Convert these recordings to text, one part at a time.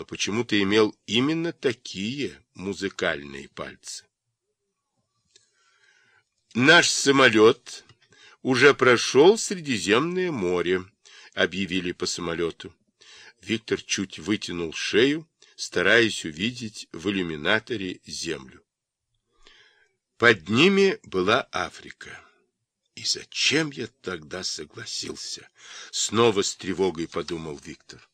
но почему-то имел именно такие музыкальные пальцы. Наш самолет уже прошел Средиземное море, объявили по самолету. Виктор чуть вытянул шею, стараясь увидеть в иллюминаторе землю. Под ними была Африка. И зачем я тогда согласился? Снова с тревогой подумал Виктор.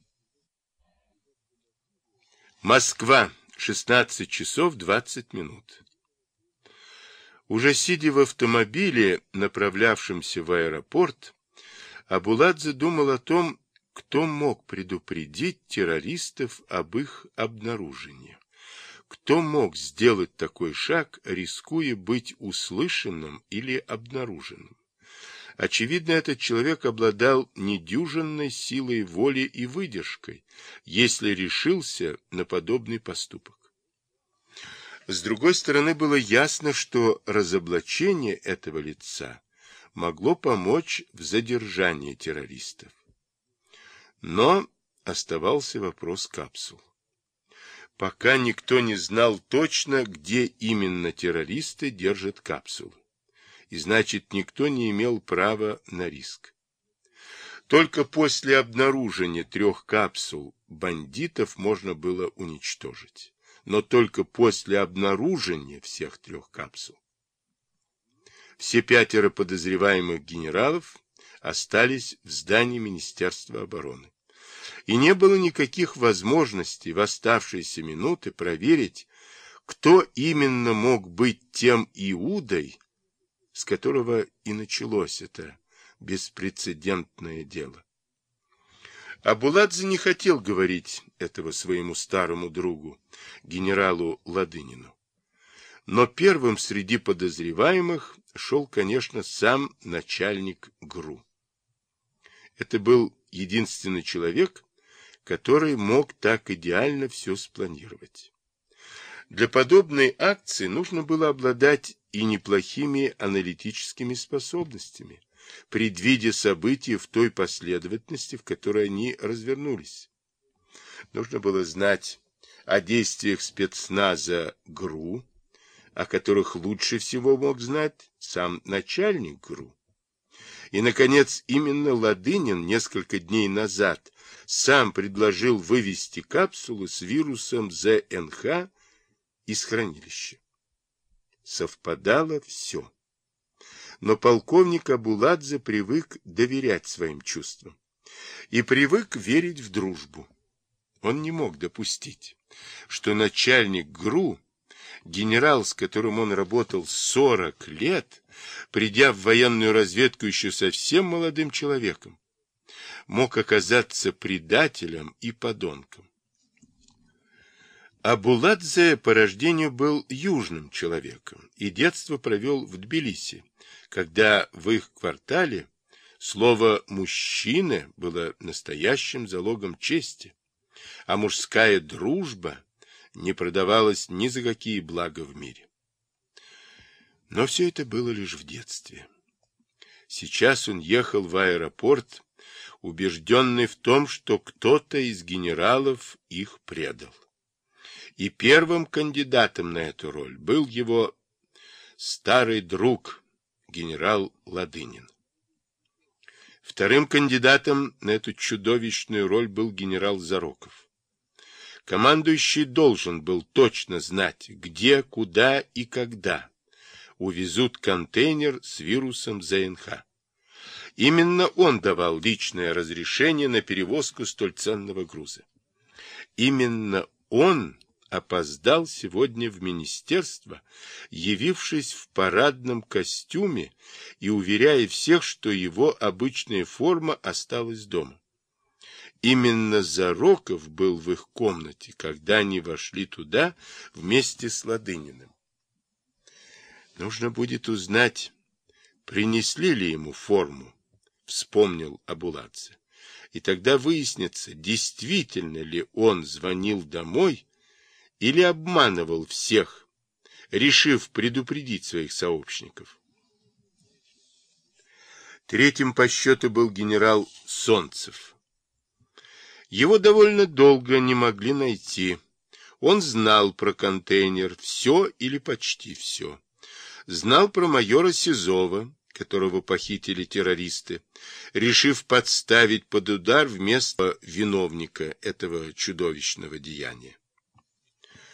Москва, 16 часов 20 минут. Уже сидя в автомобиле, направлявшемся в аэропорт, Абуладзе думал о том, кто мог предупредить террористов об их обнаружении. Кто мог сделать такой шаг, рискуя быть услышанным или обнаруженным? Очевидно, этот человек обладал недюжинной силой воли и выдержкой, если решился на подобный поступок. С другой стороны, было ясно, что разоблачение этого лица могло помочь в задержании террористов. Но оставался вопрос капсул. Пока никто не знал точно, где именно террористы держат капсулы. И значит, никто не имел права на риск. Только после обнаружения трех капсул бандитов можно было уничтожить но только после обнаружения всех трех капсул. Все пятеро подозреваемых генералов остались в здании Министерства обороны. И не было никаких возможностей в оставшиеся минуты проверить, кто именно мог быть тем Иудой, с которого и началось это беспрецедентное дело. Абуладзе не хотел говорить этого своему старому другу, генералу Ладынину. Но первым среди подозреваемых шел, конечно, сам начальник ГРУ. Это был единственный человек, который мог так идеально все спланировать. Для подобной акции нужно было обладать и неплохими аналитическими способностями, предвидя события в той последовательности, в которой они развернулись. Нужно было знать о действиях спецназа ГРУ, о которых лучше всего мог знать сам начальник ГРУ. И, наконец, именно Ладынин несколько дней назад сам предложил вывести капсулу с вирусом ЗНХ из хранилища. Совпадало все но полковник Абуладзе привык доверять своим чувствам и привык верить в дружбу. Он не мог допустить, что начальник ГРУ, генерал, с которым он работал 40 лет, придя в военную разведку еще совсем молодым человеком, мог оказаться предателем и подонком. Абуладзе по рождению был южным человеком и детство провел в Тбилиси, когда в их квартале слово «мужчина» было настоящим залогом чести, а мужская дружба не продавалась ни за какие блага в мире. Но все это было лишь в детстве. Сейчас он ехал в аэропорт, убежденный в том, что кто-то из генералов их предал. И первым кандидатом на эту роль был его старый друг, генерал Ладынин. Вторым кандидатом на эту чудовищную роль был генерал Зароков. Командующий должен был точно знать, где, куда и когда увезут контейнер с вирусом ЗНХ. Именно он давал личное разрешение на перевозку столь ценного груза. Именно он опоздал сегодня в министерство, явившись в парадном костюме и уверяя всех, что его обычная форма осталась дома. Именно Зароков был в их комнате, когда они вошли туда вместе с Ладыниным. Нужно будет узнать, принесли ли ему форму, вспомнил Абуладзе. И тогда выяснится, действительно ли он звонил домой или обманывал всех, решив предупредить своих сообщников. Третьим по счету был генерал Солнцев. Его довольно долго не могли найти. Он знал про контейнер все или почти все. Знал про майора Сизова, которого похитили террористы, решив подставить под удар вместо виновника этого чудовищного деяния.